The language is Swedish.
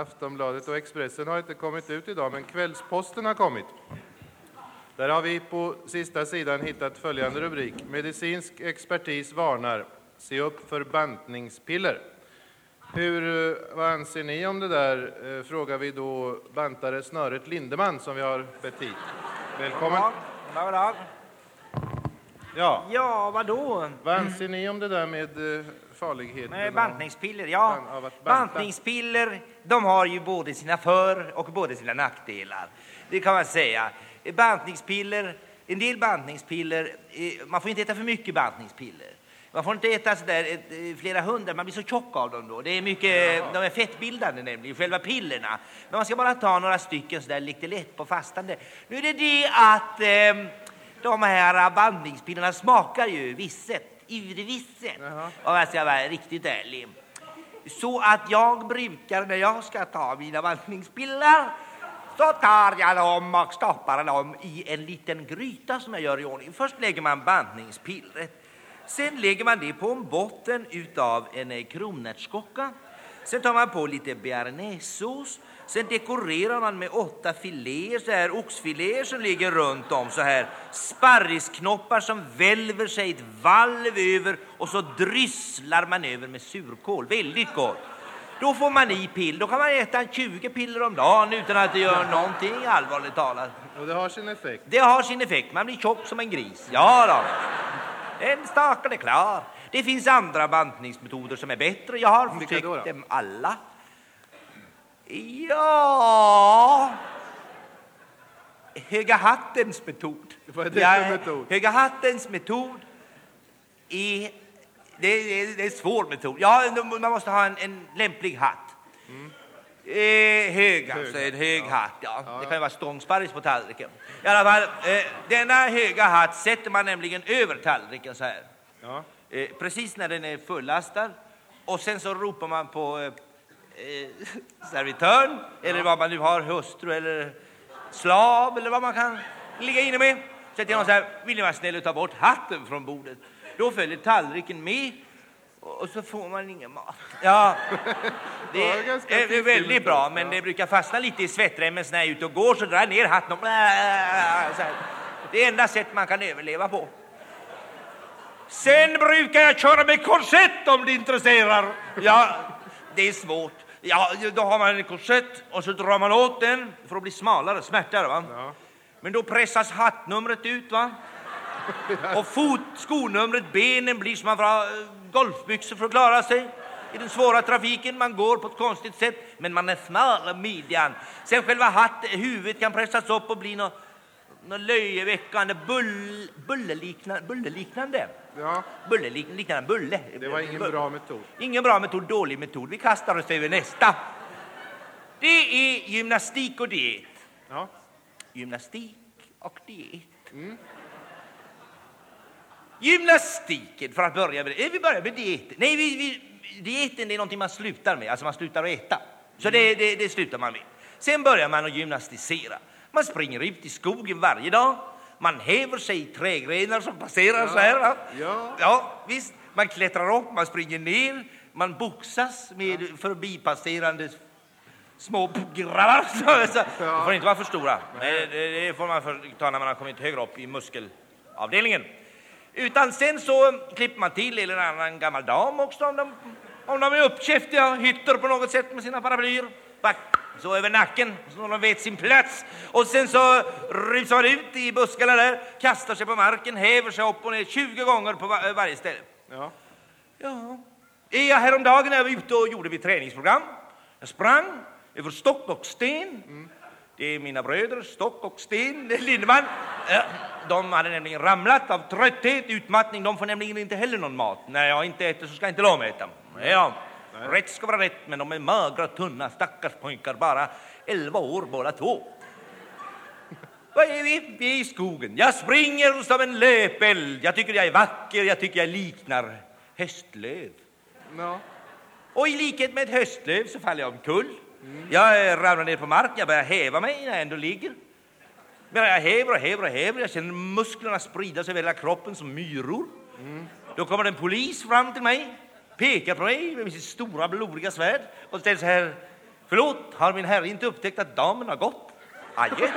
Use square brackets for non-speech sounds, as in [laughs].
Aftonbladet och Expressen har inte kommit ut idag, men Kvällsposten har kommit. Där har vi på sista sidan hittat följande rubrik. Medicinsk expertis varnar. Se upp för bantningspiller. Hur, eh, vad anser ni om det där? Eh, frågar vi då bantare Snöret Lindeman som vi har bett hit. Välkommen. Ja, Ja, vadå? vad anser ni om det där med eh, farligheten? Bantningspiller? Ja, bantningspiller de har ju både sina för och både sina nackdelar. Det kan man säga. Bantningspiller, en del bantningspiller, eh, man får inte äta för mycket bantningspiller. Man får inte äta sådär ett, eh, flera hundra, man blir så tjock av dem då. Det är mycket, de är fettbildande nämligen, själva pillerna. Men man ska bara ta några stycken sådär lite lätt på fastande. Nu är det det att eh, de här bantningspillerna smakar ju visset, urvisset. Jaha. Om jag ska vara riktigt ärlig. Så att jag brukar när jag ska ta mina bantningspiller så tar jag dem och stoppar dem i en liten gryta som jag gör i ordning. Först lägger man bantningspillret. Sen lägger man det på en botten utav en eh, kronärtskocka. Sen tar man på lite bearnaisesås. Sen dekorerar man med åtta filéer, så här oxfiléer som ligger runt om så här. Sparrisknoppar som välver sig ett valv över och så drysslar man över med surkål. Väldigt gott. Då får man i pill. Då kan man äta 20 piller om dagen utan att det gör någonting allvarligt talat. Och det har sin effekt. Det har sin effekt. Man blir tjock som en gris. Ja då. En staken är klar. Det finns andra bantningsmetoder som är bättre. Jag har Vilka försökt då då? dem alla. Ja... Höga hattens metod. Vad är det för metod? Höga hattens metod är... Det är, det är en svår metod. Ja, man måste ha en, en lämplig hatt. Eh, hög, alltså, en hög hatt. Ja. Det kan ju vara stångsparris på tallriken. I alla fall, eh, denna höga hatt sätter man nämligen över tallriken så här. Ja. Eh, precis när den är fullastad. Och sen så ropar man på eh, eh, [laughs] servitören, eller vad man nu har, hustru eller slav eller vad man kan ligga inne med. Sätter jag någon så här, vill ni vara snäll och ta bort hatten från bordet? Då följer tallriken med och så får man ingen mat. [laughs] Ja, det är, är, väldigt bra, men det brukar fastna lite i svettremmen så när jag är ute och går så drar jag ner hatten och [laughs] så. Det är enda sätt man kan överleva på. Sen brukar jag köra med korsett om det intresserar. Ja, det är svårt. Ja, då har man en korsett och så drar man åt den för att bli smalare, smärtare. Va? Ja. Men då pressas hattnumret ut. va? [laughs] Och fot, skonumret, benen blir som man får eh, golfbyxor för att klara sig i den svåra trafiken. Man går på ett konstigt sätt, men man är smal om midjan. Sen själva hatt, huvudet kan pressas upp och bli något, något löjeväckande bull, bulleliknande. bulleliknande. ja, Bulleliknande, liknande bulle. det var ingen bra metod. Ingen bra metod, dålig metod. Vi kastar oss över nästa. Det är gymnastik och diet. Ja. Gymnastik och diet. Gymnastiken, för att börja med det. Eh, Vi börjar med dieten. Nej, vi, vi, dieten är någonting man slutar med, alltså man slutar att äta. Så det, det, det slutar man med. Sen börjar man att gymnastisera. Man springer ut i skogen varje dag. Man häver sig i trädgrenar som passerar så här. Va? Ja. ja, visst. Man klättrar upp, man springer ner, man boxas med förbipasserande små grabbar. [laughs] Så, så. De får inte vara för stora. Det, det får man för, ta när man har kommit högre upp i muskelavdelningen. Utan sen så klipper man till en eller annan gammal dam också om de, om de är uppkäftiga och hytter på något sätt med sina paraplyer. Back, så över nacken, så de vet sin plats. Och sen så rusar man ut i buskarna där, kastar sig på marken, häver sig upp och ner 20 gånger på va- varje ställe. Ja. Ja. Ja, häromdagen när jag var ute och gjorde mitt träningsprogram. Jag sprang över stock och sten. Det är mina bröder, Stock och Sten Lindeman. Ja, De hade nämligen ramlat av trötthet, utmattning. De får nämligen inte heller någon mat. När jag inte äter så ska inte de äta. Ja, rätt ska vara rätt, men de är magra, tunna, stackars pojkar. Bara 11 år båda två. Vad är vi? Vi är i skogen. Jag springer som en löpeld. Jag tycker jag är vacker, jag tycker jag liknar höstlöv. Ja. Och i likhet med ett höstlöv så faller jag omkull. Jag eh, ramlar ner på marken, jag börjar häva mig när jag ändå ligger. Men jag häver och häver och häver, jag känner musklerna sprida sig över hela kroppen som myror. Då kommer en polis fram till mig, pekar på mig med sitt stora blodiga svärd och ställer så här. Förlåt, har min herre inte upptäckt att damen har gått? Adjö.